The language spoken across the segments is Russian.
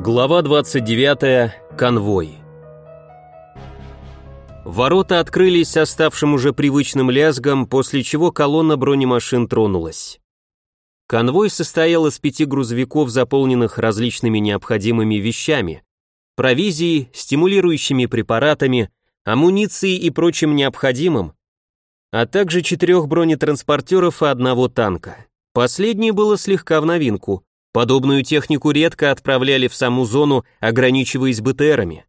Глава 29. Конвой. Ворота открылись оставшим уже привычным лязгом, после чего колонна бронемашин тронулась. Конвой состоял из пяти грузовиков, заполненных различными необходимыми вещами, провизией, стимулирующими препаратами, амуницией и прочим необходимым, а также четырех бронетранспортеров и одного танка. Последнее было слегка в новинку. Подобную технику редко отправляли в саму зону, ограничиваясь БТРами.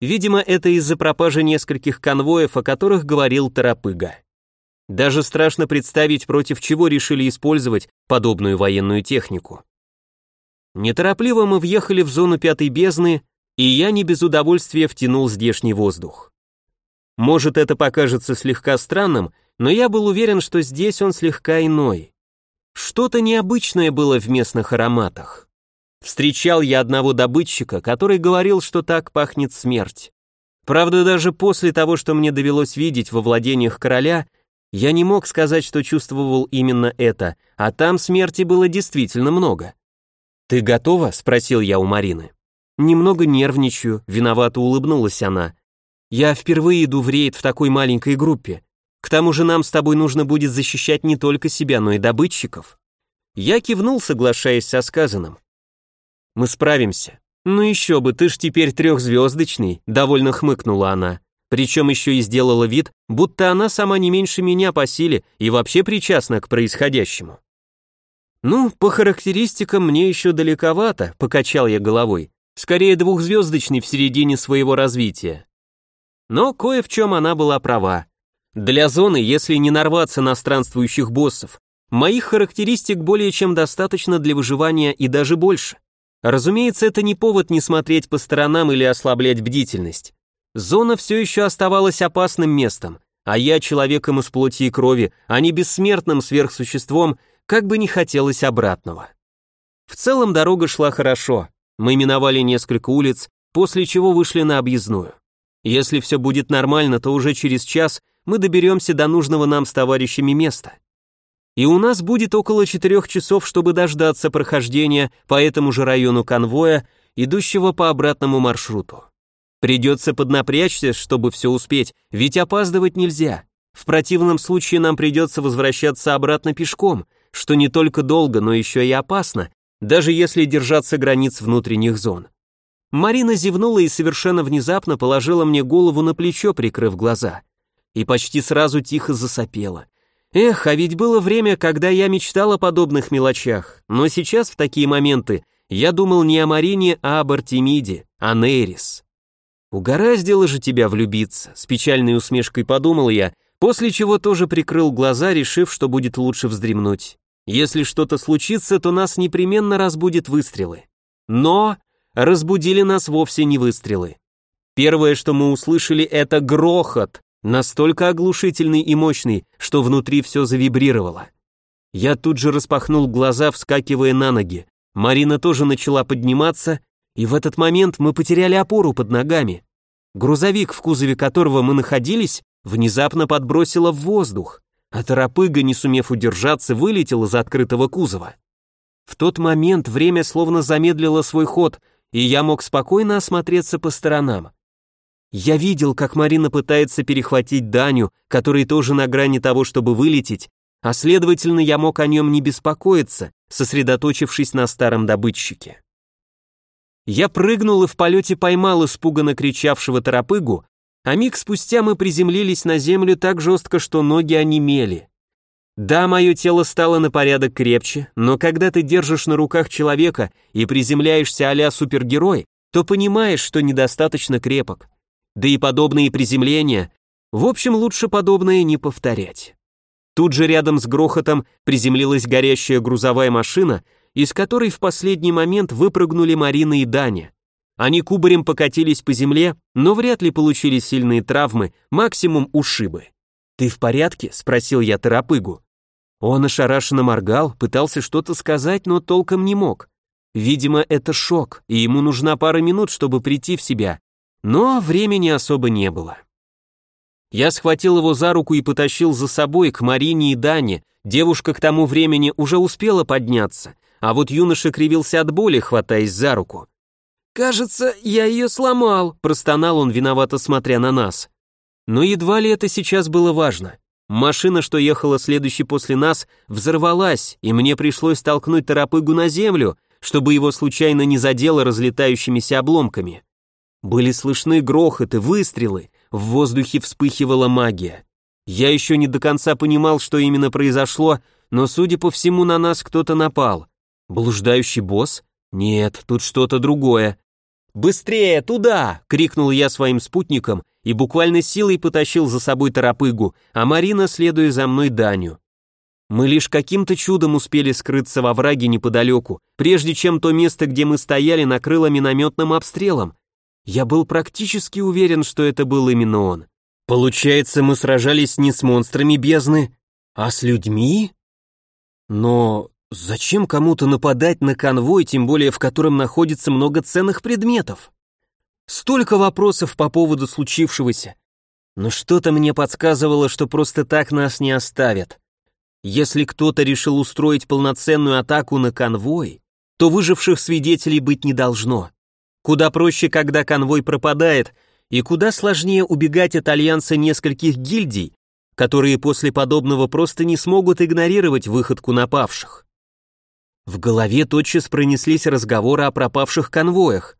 Видимо, это из-за пропажи нескольких конвоев, о которых говорил Тарапыга. Даже страшно представить, против чего решили использовать подобную военную технику. Неторопливо мы въехали в зону пятой бездны, и я не без удовольствия втянул здешний воздух. Может, это покажется слегка странным, но я был уверен, что здесь он слегка иной. Что-то необычное было в местных ароматах. Встречал я одного добытчика, который говорил, что так пахнет смерть. Правда, даже после того, что мне довелось видеть во владениях короля, я не мог сказать, что чувствовал именно это, а там смерти было действительно много. «Ты готова?» — спросил я у Марины. «Немного нервничаю», — виновато улыбнулась она. «Я впервые иду в рейд в такой маленькой группе. К тому же нам с тобой нужно будет защищать не только себя, но и добытчиков. Я кивнул, соглашаясь со сказанным. Мы справимся. Ну еще бы, ты ж теперь трехзвездочный, довольно хмыкнула она. Причем еще и сделала вид, будто она сама не меньше меня по силе и вообще причастна к происходящему. Ну, по характеристикам мне еще далековато, покачал я головой. Скорее двухзвездочный в середине своего развития. Но кое в чем она была права. Для зоны, если не нарваться на странствующих боссов, моих характеристик более чем достаточно для выживания и даже больше. Разумеется, это не повод не смотреть по сторонам или ослаблять бдительность. Зона все еще оставалась опасным местом, а я человеком из плоти и крови, а не бессмертным сверхсуществом, как бы не хотелось обратного. В целом дорога шла хорошо. Мы миновали несколько улиц, после чего вышли на объездную. Если все будет нормально, то уже через час мы доберемся до нужного нам с товарищами места. И у нас будет около четырех часов, чтобы дождаться прохождения по этому же району конвоя, идущего по обратному маршруту. Придется поднапрячься, чтобы все успеть, ведь опаздывать нельзя. В противном случае нам придется возвращаться обратно пешком, что не только долго, но еще и опасно, даже если держаться границ внутренних зон. Марина зевнула и совершенно внезапно положила мне голову на плечо, прикрыв глаза и почти сразу тихо засопела. Эх, а ведь было время, когда я мечтал о подобных мелочах, но сейчас в такие моменты я думал не о Марине, а об Артемиде, о Нейрис. Угораздило же тебя влюбиться, с печальной усмешкой подумал я, после чего тоже прикрыл глаза, решив, что будет лучше вздремнуть. Если что-то случится, то нас непременно разбудят выстрелы. Но разбудили нас вовсе не выстрелы. Первое, что мы услышали, это грохот, настолько оглушительный и мощный, что внутри все завибрировало. Я тут же распахнул глаза, вскакивая на ноги. Марина тоже начала подниматься, и в этот момент мы потеряли опору под ногами. Грузовик, в кузове которого мы находились, внезапно подбросило в воздух, а торопыга, не сумев удержаться, вылетел из открытого кузова. В тот момент время словно замедлило свой ход, и я мог спокойно осмотреться по сторонам. Я видел, как Марина пытается перехватить Даню, который тоже на грани того, чтобы вылететь, а следовательно, я мог о нем не беспокоиться, сосредоточившись на старом добытчике. Я прыгнул и в полете поймал испуганно кричавшего торопыгу, а миг спустя мы приземлились на землю так жестко, что ноги онемели. Да, мое тело стало на порядок крепче, но когда ты держишь на руках человека и приземляешься а супергерой, то понимаешь, что недостаточно крепок да и подобные приземления, в общем, лучше подобное не повторять. Тут же рядом с грохотом приземлилась горящая грузовая машина, из которой в последний момент выпрыгнули Марина и Даня. Они кубарем покатились по земле, но вряд ли получили сильные травмы, максимум ушибы. «Ты в порядке?» — спросил я Тарапыгу. Он ошарашенно моргал, пытался что-то сказать, но толком не мог. Видимо, это шок, и ему нужна пара минут, чтобы прийти в себя, но времени особо не было. Я схватил его за руку и потащил за собой к Марине и Дане. Девушка к тому времени уже успела подняться, а вот юноша кривился от боли, хватаясь за руку. «Кажется, я ее сломал», — простонал он, виновато смотря на нас. Но едва ли это сейчас было важно. Машина, что ехала следующей после нас, взорвалась, и мне пришлось толкнуть торопыгу на землю, чтобы его случайно не задело разлетающимися обломками. Были слышны грохоты, выстрелы, в воздухе вспыхивала магия. Я еще не до конца понимал, что именно произошло, но, судя по всему, на нас кто-то напал. Блуждающий босс? Нет, тут что-то другое. «Быстрее, туда!» — крикнул я своим спутникам и буквально силой потащил за собой торопыгу, а Марина, следуя за мной, Даню. Мы лишь каким-то чудом успели скрыться во враге неподалеку, прежде чем то место, где мы стояли, накрыло минометным обстрелом. Я был практически уверен, что это был именно он. Получается, мы сражались не с монстрами бездны, а с людьми? Но Зачем кому-то нападать на конвой, тем более в котором находится много ценных предметов? Столько вопросов по поводу случившегося. Но что-то мне подсказывало, что просто так нас не оставят. Если кто-то решил устроить полноценную атаку на конвой, то выживших свидетелей быть не должно. Куда проще, когда конвой пропадает, и куда сложнее убегать от альянса нескольких гильдий, которые после подобного просто не смогут игнорировать выходку напавших. В голове тотчас пронеслись разговоры о пропавших конвоях.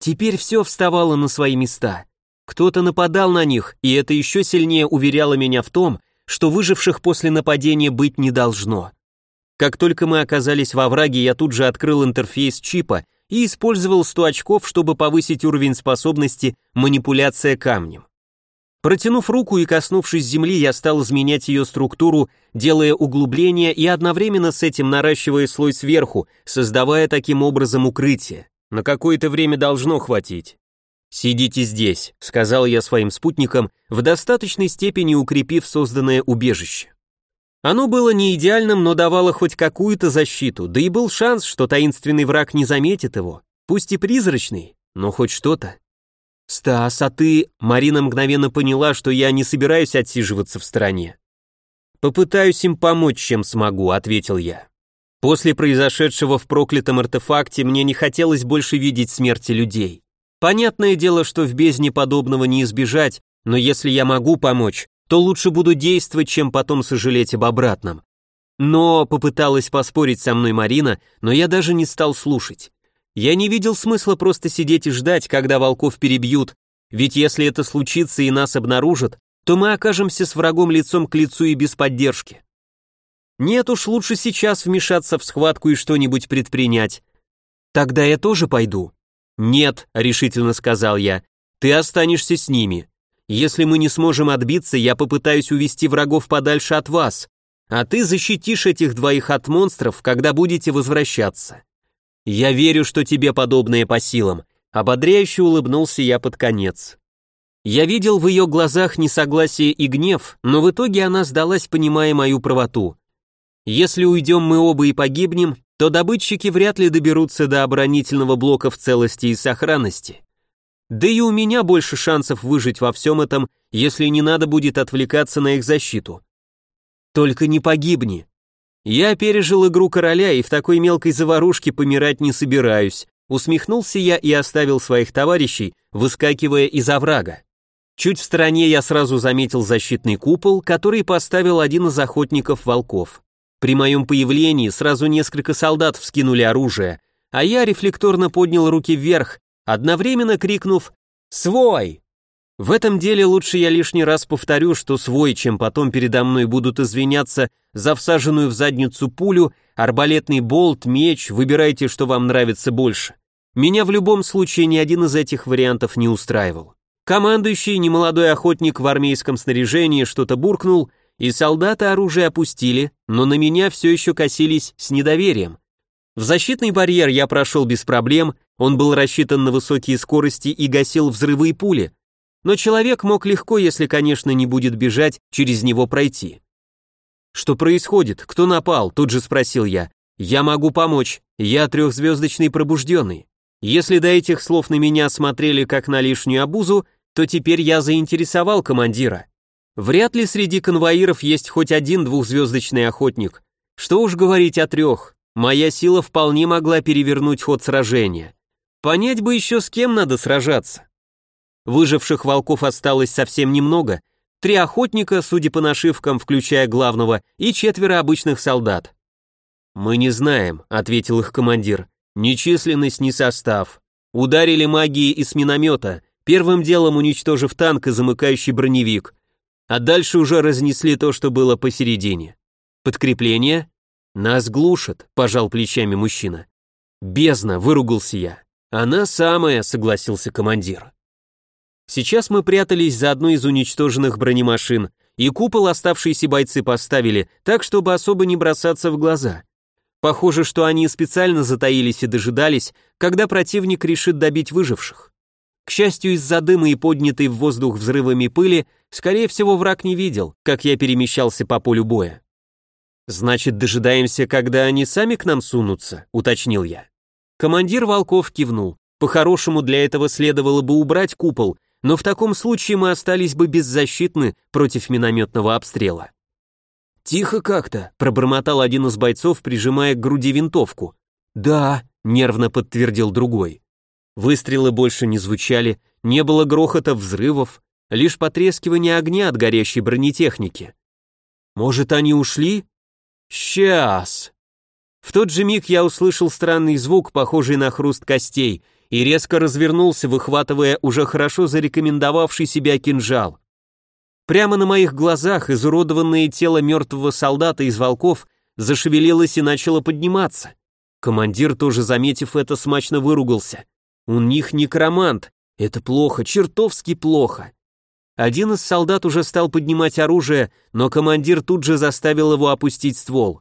Теперь все вставало на свои места. Кто-то нападал на них, и это еще сильнее уверяло меня в том, что выживших после нападения быть не должно. Как только мы оказались во враге, я тут же открыл интерфейс чипа и использовал 100 очков, чтобы повысить уровень способности манипуляция камнем. Протянув руку и коснувшись земли, я стал изменять ее структуру, делая углубления и одновременно с этим наращивая слой сверху, создавая таким образом укрытие. На какое-то время должно хватить. «Сидите здесь», — сказал я своим спутникам, в достаточной степени укрепив созданное убежище. Оно было не идеальным, но давало хоть какую-то защиту, да и был шанс, что таинственный враг не заметит его, пусть и призрачный, но хоть что-то. «Стас, а ты...» Марина мгновенно поняла, что я не собираюсь отсиживаться в стороне. «Попытаюсь им помочь, чем смогу», — ответил я. После произошедшего в проклятом артефакте мне не хотелось больше видеть смерти людей. Понятное дело, что в бездне подобного не избежать, но если я могу помочь, то лучше буду действовать, чем потом сожалеть об обратном. Но попыталась поспорить со мной Марина, но я даже не стал слушать. Я не видел смысла просто сидеть и ждать, когда волков перебьют, ведь если это случится и нас обнаружат, то мы окажемся с врагом лицом к лицу и без поддержки. Нет уж, лучше сейчас вмешаться в схватку и что-нибудь предпринять. Тогда я тоже пойду. Нет, решительно сказал я, ты останешься с ними. Если мы не сможем отбиться, я попытаюсь увести врагов подальше от вас, а ты защитишь этих двоих от монстров, когда будете возвращаться. «Я верю, что тебе подобное по силам», — ободряюще улыбнулся я под конец. Я видел в ее глазах несогласие и гнев, но в итоге она сдалась, понимая мою правоту. Если уйдем мы оба и погибнем, то добытчики вряд ли доберутся до оборонительного блока в целости и сохранности. Да и у меня больше шансов выжить во всем этом, если не надо будет отвлекаться на их защиту. Только не погибни, я пережил игру короля и в такой мелкой заварушке помирать не собираюсь. Усмехнулся я и оставил своих товарищей, выскакивая из оврага. Чуть в стороне я сразу заметил защитный купол, который поставил один из охотников волков. При моем появлении сразу несколько солдат вскинули оружие, а я рефлекторно поднял руки вверх, одновременно крикнув «Свой!». В этом деле лучше я лишний раз повторю, что свой, чем потом передо мной будут извиняться за всаженную в задницу пулю, арбалетный болт, меч, выбирайте, что вам нравится больше. Меня в любом случае ни один из этих вариантов не устраивал. Командующий, немолодой охотник в армейском снаряжении что-то буркнул, и солдаты оружие опустили, но на меня все еще косились с недоверием. В защитный барьер я прошел без проблем, он был рассчитан на высокие скорости и гасил взрывы и пули, но человек мог легко, если, конечно, не будет бежать, через него пройти. «Что происходит? Кто напал?» – тут же спросил я. «Я могу помочь. Я трехзвездочный пробужденный. Если до этих слов на меня смотрели как на лишнюю обузу, то теперь я заинтересовал командира. Вряд ли среди конвоиров есть хоть один двухзвездочный охотник. Что уж говорить о трех. Моя сила вполне могла перевернуть ход сражения. Понять бы еще с кем надо сражаться. Выживших волков осталось совсем немного, три охотника, судя по нашивкам, включая главного, и четверо обычных солдат. «Мы не знаем», — ответил их командир, — «ни численность, ни состав. Ударили магией из миномета, первым делом уничтожив танк и замыкающий броневик, а дальше уже разнесли то, что было посередине. Подкрепление? Нас глушат, пожал плечами мужчина. Бездна, выругался я. Она самая, согласился командир. Сейчас мы прятались за одной из уничтоженных бронемашин, и купол оставшиеся бойцы поставили, так, чтобы особо не бросаться в глаза. Похоже, что они специально затаились и дожидались, когда противник решит добить выживших. К счастью, из-за дыма и поднятой в воздух взрывами пыли, скорее всего, враг не видел, как я перемещался по полю боя. «Значит, дожидаемся, когда они сами к нам сунутся», — уточнил я. Командир Волков кивнул. По-хорошему для этого следовало бы убрать купол, но в таком случае мы остались бы беззащитны против минометного обстрела. «Тихо как-то», — пробормотал один из бойцов, прижимая к груди винтовку. «Да», — нервно подтвердил другой. Выстрелы больше не звучали, не было грохота взрывов, лишь потрескивание огня от горящей бронетехники. «Может, они ушли?» «Сейчас!» В тот же миг я услышал странный звук, похожий на хруст костей, и резко развернулся, выхватывая уже хорошо зарекомендовавший себя кинжал. Прямо на моих глазах изуродованное тело мертвого солдата из волков зашевелилось и начало подниматься. Командир, тоже заметив это, смачно выругался. У них некромант. Это плохо, чертовски плохо. Один из солдат уже стал поднимать оружие, но командир тут же заставил его опустить ствол.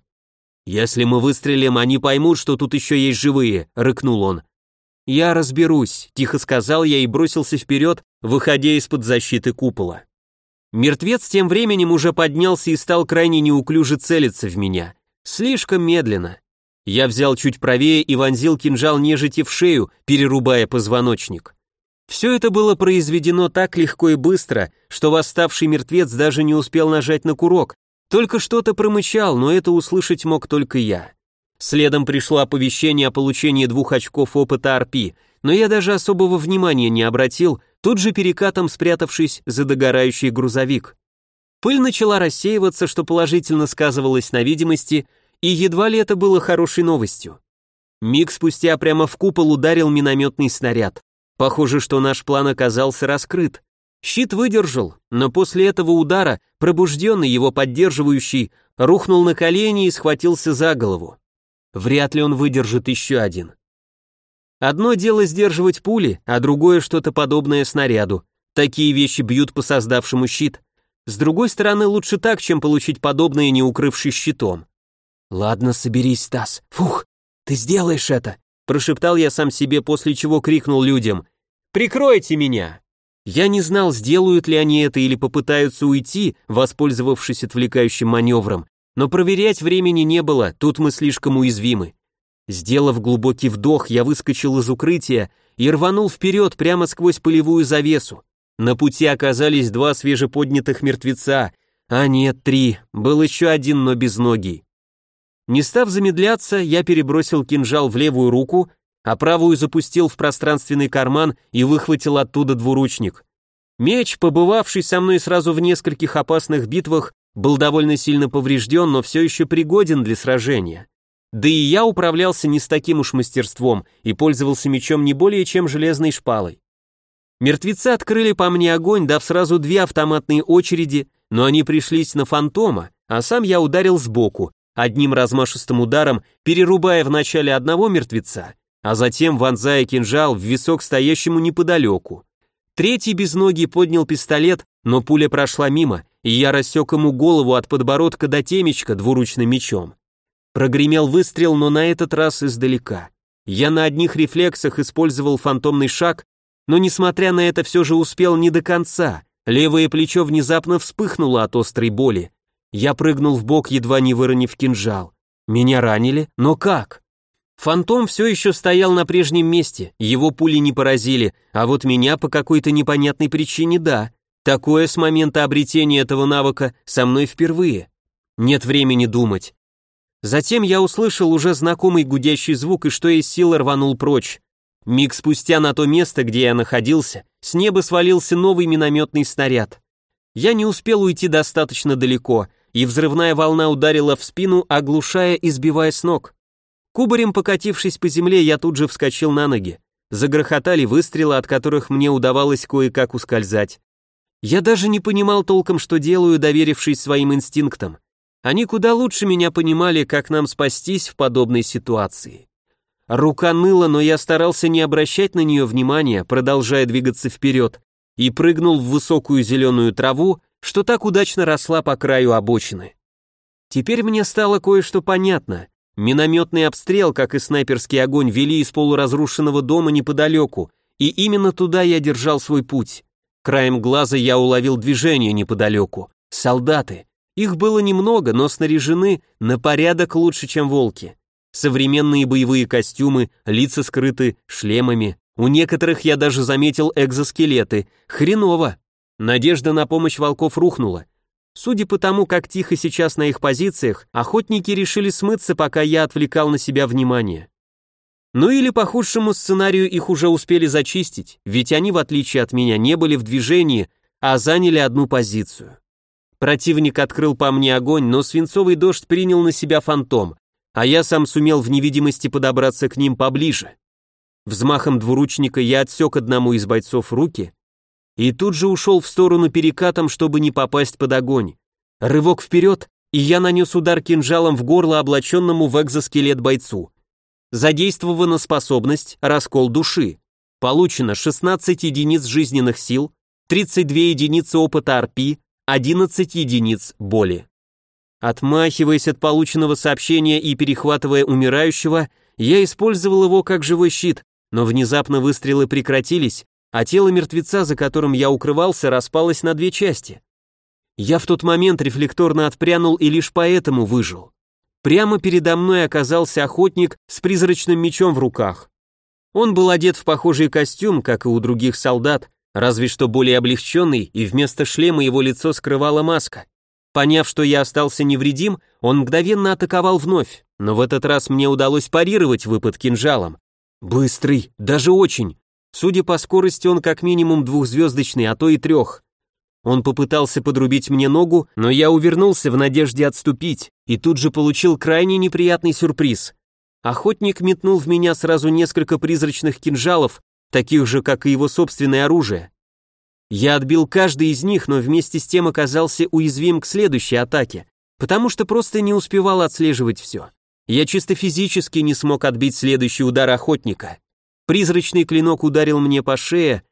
«Если мы выстрелим, они поймут, что тут еще есть живые», — рыкнул он. «Я разберусь», — тихо сказал я и бросился вперед, выходя из-под защиты купола. Мертвец тем временем уже поднялся и стал крайне неуклюже целиться в меня. Слишком медленно. Я взял чуть правее и вонзил кинжал нежити в шею, перерубая позвоночник. Все это было произведено так легко и быстро, что восставший мертвец даже не успел нажать на курок, только что-то промычал, но это услышать мог только я. Следом пришло оповещение о получении двух очков опыта арпи, но я даже особого внимания не обратил, тут же перекатом спрятавшись за догорающий грузовик. Пыль начала рассеиваться, что положительно сказывалось на видимости, и едва ли это было хорошей новостью. Миг спустя прямо в купол ударил минометный снаряд. Похоже, что наш план оказался раскрыт. Щит выдержал, но после этого удара, пробужденный его поддерживающий, рухнул на колени и схватился за голову. Вряд ли он выдержит еще один. Одно дело сдерживать пули, а другое что-то подобное снаряду. Такие вещи бьют по создавшему щит. С другой стороны, лучше так, чем получить подобное, не укрывшись щитом. «Ладно, соберись, Стас. Фух, ты сделаешь это!» Прошептал я сам себе, после чего крикнул людям «Прикройте меня!» Я не знал, сделают ли они это или попытаются уйти, воспользовавшись отвлекающим маневром, но проверять времени не было, тут мы слишком уязвимы. Сделав глубокий вдох, я выскочил из укрытия и рванул вперед прямо сквозь полевую завесу. На пути оказались два свежеподнятых мертвеца, а нет, три, был еще один, но без ноги. Не став замедляться, я перебросил кинжал в левую руку, а правую запустил в пространственный карман и выхватил оттуда двуручник. Меч, побывавший со мной сразу в нескольких опасных битвах, был довольно сильно поврежден, но все еще пригоден для сражения. Да и я управлялся не с таким уж мастерством и пользовался мечом не более чем железной шпалой. Мертвецы открыли по мне огонь, дав сразу две автоматные очереди, но они пришлись на фантома, а сам я ударил сбоку, одним размашистым ударом перерубая вначале одного мертвеца, а затем вонзая кинжал в висок стоящему неподалеку. Третий без ноги поднял пистолет, но пуля прошла мимо, и я рассек ему голову от подбородка до темечка двуручным мечом. Прогремел выстрел, но на этот раз издалека. Я на одних рефлексах использовал фантомный шаг, но несмотря на это все же успел не до конца. Левое плечо внезапно вспыхнуло от острой боли. Я прыгнул в бок, едва не выронив кинжал. Меня ранили, но как? Фантом все еще стоял на прежнем месте, его пули не поразили, а вот меня по какой-то непонятной причине да. Такое с момента обретения этого навыка со мной впервые. Нет времени думать. Затем я услышал уже знакомый гудящий звук и что из силы рванул прочь. Миг спустя на то место, где я находился, с неба свалился новый минометный снаряд. Я не успел уйти достаточно далеко, и взрывная волна ударила в спину, оглушая и сбивая с ног. Кубарем покатившись по земле, я тут же вскочил на ноги. Загрохотали выстрелы, от которых мне удавалось кое-как ускользать. Я даже не понимал толком, что делаю, доверившись своим инстинктам. Они куда лучше меня понимали, как нам спастись в подобной ситуации. Рука ныла, но я старался не обращать на нее внимания, продолжая двигаться вперед, и прыгнул в высокую зеленую траву, что так удачно росла по краю обочины. Теперь мне стало кое-что понятно. Минометный обстрел, как и снайперский огонь, вели из полуразрушенного дома неподалеку, и именно туда я держал свой путь. Краем глаза я уловил движение неподалеку. Солдаты. Их было немного, но снаряжены на порядок лучше, чем волки. Современные боевые костюмы, лица скрыты шлемами. У некоторых я даже заметил экзоскелеты. Хреново. Надежда на помощь волков рухнула. Судя по тому, как тихо сейчас на их позициях, охотники решили смыться, пока я отвлекал на себя внимание. Ну или по худшему сценарию их уже успели зачистить, ведь они, в отличие от меня, не были в движении, а заняли одну позицию. Противник открыл по мне огонь, но свинцовый дождь принял на себя фантом, а я сам сумел в невидимости подобраться к ним поближе. Взмахом двуручника я отсек одному из бойцов руки и тут же ушел в сторону перекатом, чтобы не попасть под огонь. Рывок вперед, и я нанес удар кинжалом в горло облаченному в экзоскелет бойцу. Задействована способность «Раскол души». Получено 16 единиц жизненных сил, 32 единицы опыта РП, 11 единиц боли. Отмахиваясь от полученного сообщения и перехватывая умирающего, я использовал его как живой щит, но внезапно выстрелы прекратились, а тело мертвеца, за которым я укрывался, распалось на две части. Я в тот момент рефлекторно отпрянул и лишь поэтому выжил. Прямо передо мной оказался охотник с призрачным мечом в руках. Он был одет в похожий костюм, как и у других солдат, разве что более облегченный, и вместо шлема его лицо скрывала маска. Поняв, что я остался невредим, он мгновенно атаковал вновь, но в этот раз мне удалось парировать выпад кинжалом. Быстрый, даже очень. Судя по скорости, он как минимум двухзвездочный, а то и трех. Он попытался подрубить мне ногу, но я увернулся в надежде отступить, и тут же получил крайне неприятный сюрприз. Охотник метнул в меня сразу несколько призрачных кинжалов, таких же, как и его собственное оружие. Я отбил каждый из них, но вместе с тем оказался уязвим к следующей атаке, потому что просто не успевал отслеживать все. Я чисто физически не смог отбить следующий удар охотника. Призрачный клинок ударил мне по шее,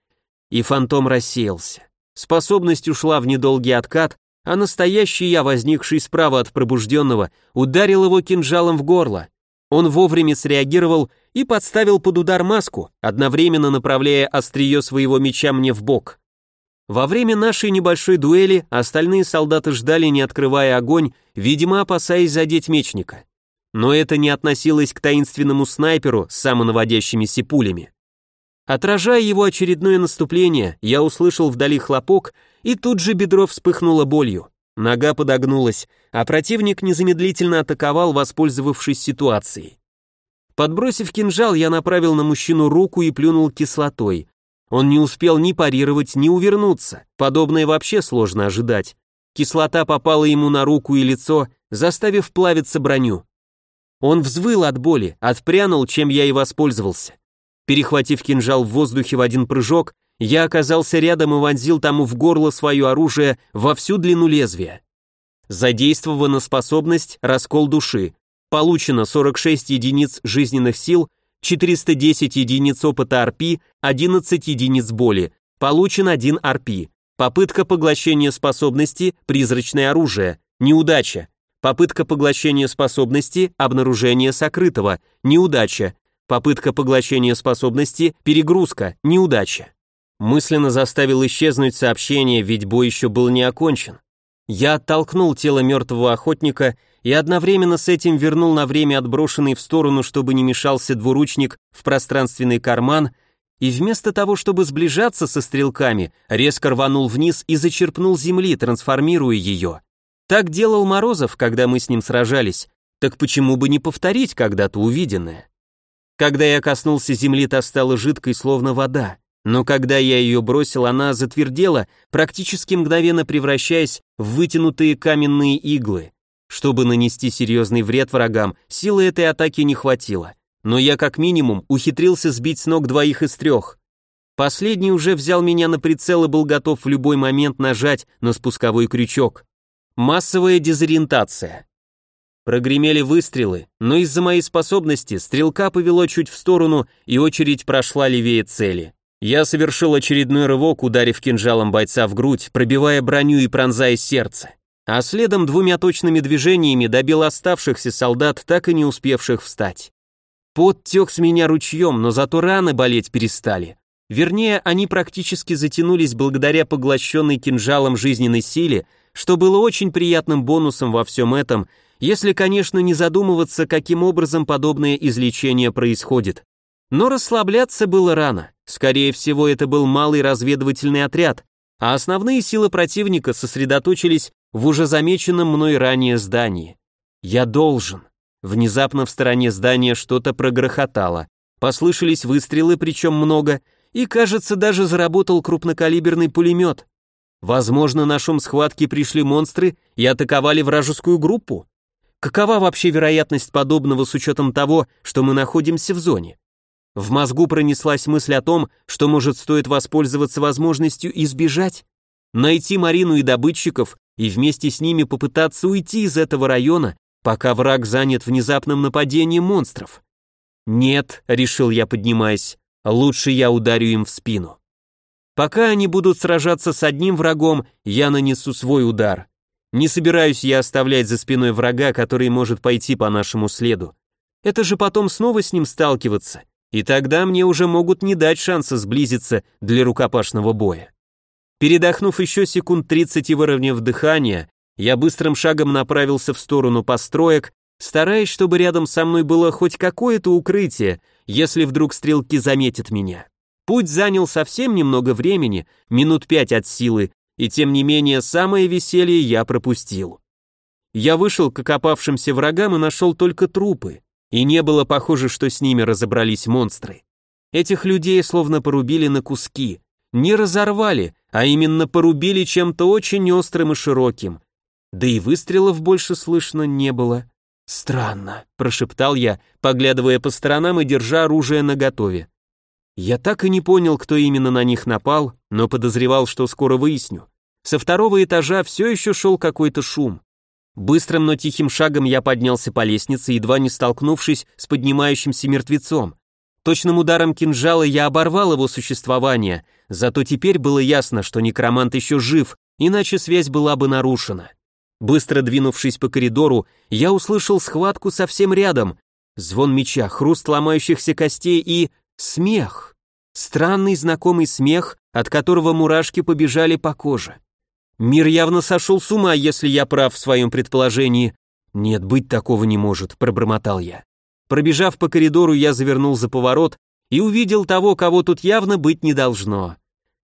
и фантом рассеялся. Способность ушла в недолгий откат, а настоящий я, возникший справа от пробужденного, ударил его кинжалом в горло. Он вовремя среагировал и подставил под удар маску, одновременно направляя острие своего меча мне в бок. Во время нашей небольшой дуэли остальные солдаты ждали, не открывая огонь, видимо, опасаясь задеть мечника. Но это не относилось к таинственному снайперу с самонаводящимися пулями. Отражая его очередное наступление, я услышал вдали хлопок, и тут же бедро вспыхнуло болью. Нога подогнулась, а противник незамедлительно атаковал, воспользовавшись ситуацией. Подбросив кинжал, я направил на мужчину руку и плюнул кислотой. Он не успел ни парировать, ни увернуться. Подобное вообще сложно ожидать. Кислота попала ему на руку и лицо, заставив плавиться броню. Он взвыл от боли, отпрянул, чем я и воспользовался. Перехватив кинжал в воздухе в один прыжок, я оказался рядом и вонзил тому в горло свое оружие во всю длину лезвия. Задействована способность «Раскол души». Получено 46 единиц жизненных сил, 410 единиц опыта РП, 11 единиц боли. Получен 1 РП. Попытка поглощения способности «Призрачное оружие». Неудача. Попытка поглощения способности «Обнаружение сокрытого». Неудача. Попытка поглощения способности «Перегрузка». Неудача. Мысленно заставил исчезнуть сообщение, ведь бой еще был не окончен. Я оттолкнул тело мертвого охотника и одновременно с этим вернул на время отброшенный в сторону, чтобы не мешался двуручник в пространственный карман, и вместо того, чтобы сближаться со стрелками, резко рванул вниз и зачерпнул земли, трансформируя ее. Так делал Морозов, когда мы с ним сражались, так почему бы не повторить когда-то увиденное? Когда я коснулся земли, та стала жидкой, словно вода. Но когда я ее бросил, она затвердела, практически мгновенно превращаясь в вытянутые каменные иглы. Чтобы нанести серьезный вред врагам, силы этой атаки не хватило. Но я как минимум ухитрился сбить с ног двоих из трех. Последний уже взял меня на прицел и был готов в любой момент нажать на спусковой крючок. Массовая дезориентация. Прогремели выстрелы, но из-за моей способности стрелка повело чуть в сторону, и очередь прошла левее цели. Я совершил очередной рывок, ударив кинжалом бойца в грудь, пробивая броню и пронзая сердце. А следом двумя точными движениями добил оставшихся солдат, так и не успевших встать. Пот тек с меня ручьем, но зато раны болеть перестали. Вернее, они практически затянулись благодаря поглощенной кинжалом жизненной силе, что было очень приятным бонусом во всем этом, если, конечно, не задумываться, каким образом подобное излечение происходит. Но расслабляться было рано. Скорее всего, это был малый разведывательный отряд, а основные силы противника сосредоточились в уже замеченном мной ранее здании. Я должен. Внезапно в стороне здания что-то прогрохотало. Послышались выстрелы, причем много, и, кажется, даже заработал крупнокалиберный пулемет. Возможно, на шум схватки пришли монстры и атаковали вражескую группу. Какова вообще вероятность подобного с учетом того, что мы находимся в зоне? В мозгу пронеслась мысль о том, что, может, стоит воспользоваться возможностью избежать, найти Марину и добытчиков и вместе с ними попытаться уйти из этого района, пока враг занят внезапным нападением монстров. «Нет», — решил я, поднимаясь, — «лучше я ударю им в спину». Пока они будут сражаться с одним врагом, я нанесу свой удар. Не собираюсь я оставлять за спиной врага, который может пойти по нашему следу. Это же потом снова с ним сталкиваться и тогда мне уже могут не дать шанса сблизиться для рукопашного боя. Передохнув еще секунд 30 и выровняв дыхание, я быстрым шагом направился в сторону построек, стараясь, чтобы рядом со мной было хоть какое-то укрытие, если вдруг стрелки заметят меня. Путь занял совсем немного времени, минут пять от силы, и тем не менее самое веселье я пропустил. Я вышел к окопавшимся врагам и нашел только трупы. И не было похоже, что с ними разобрались монстры. Этих людей словно порубили на куски. Не разорвали, а именно порубили чем-то очень острым и широким. Да и выстрелов больше слышно не было. «Странно», — прошептал я, поглядывая по сторонам и держа оружие наготове. Я так и не понял, кто именно на них напал, но подозревал, что скоро выясню. Со второго этажа все еще шел какой-то шум. Быстрым, но тихим шагом я поднялся по лестнице, едва не столкнувшись с поднимающимся мертвецом. Точным ударом кинжала я оборвал его существование, зато теперь было ясно, что некромант еще жив, иначе связь была бы нарушена. Быстро двинувшись по коридору, я услышал схватку совсем рядом. Звон меча, хруст ломающихся костей и... смех. Странный знакомый смех, от которого мурашки побежали по коже. Мир явно сошел с ума, если я прав в своем предположении. Нет, быть такого не может, пробормотал я. Пробежав по коридору, я завернул за поворот и увидел того, кого тут явно быть не должно.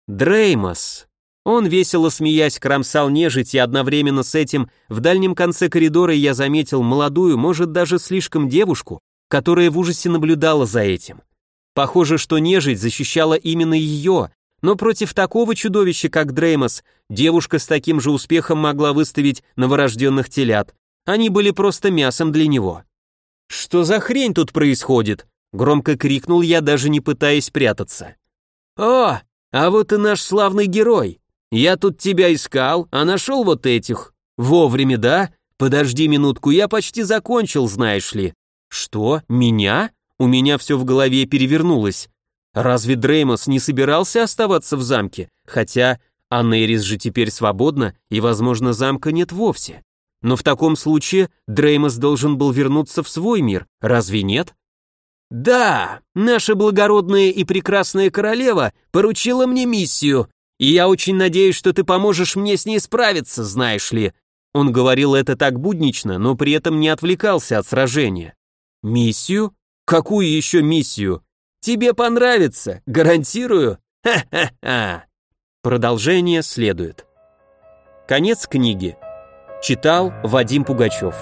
Дреймос. Он, весело смеясь, кромсал нежить, и одновременно с этим в дальнем конце коридора я заметил молодую, может даже слишком девушку, которая в ужасе наблюдала за этим. Похоже, что нежить защищала именно ее, но против такого чудовища, как Дреймос, девушка с таким же успехом могла выставить новорожденных телят. Они были просто мясом для него. «Что за хрень тут происходит?» Громко крикнул я, даже не пытаясь прятаться. «О, а вот и наш славный герой. Я тут тебя искал, а нашел вот этих. Вовремя, да? Подожди минутку, я почти закончил, знаешь ли». «Что? Меня?» У меня все в голове перевернулось. Разве Дреймос не собирался оставаться в замке? Хотя Анерис же теперь свободна, и, возможно, замка нет вовсе. Но в таком случае Дреймос должен был вернуться в свой мир, разве нет? «Да, наша благородная и прекрасная королева поручила мне миссию, и я очень надеюсь, что ты поможешь мне с ней справиться, знаешь ли». Он говорил это так буднично, но при этом не отвлекался от сражения. «Миссию? Какую еще миссию? Тебе понравится, гарантирую. Ха-ха-ха. Продолжение следует. Конец книги. Читал Вадим Пугачев.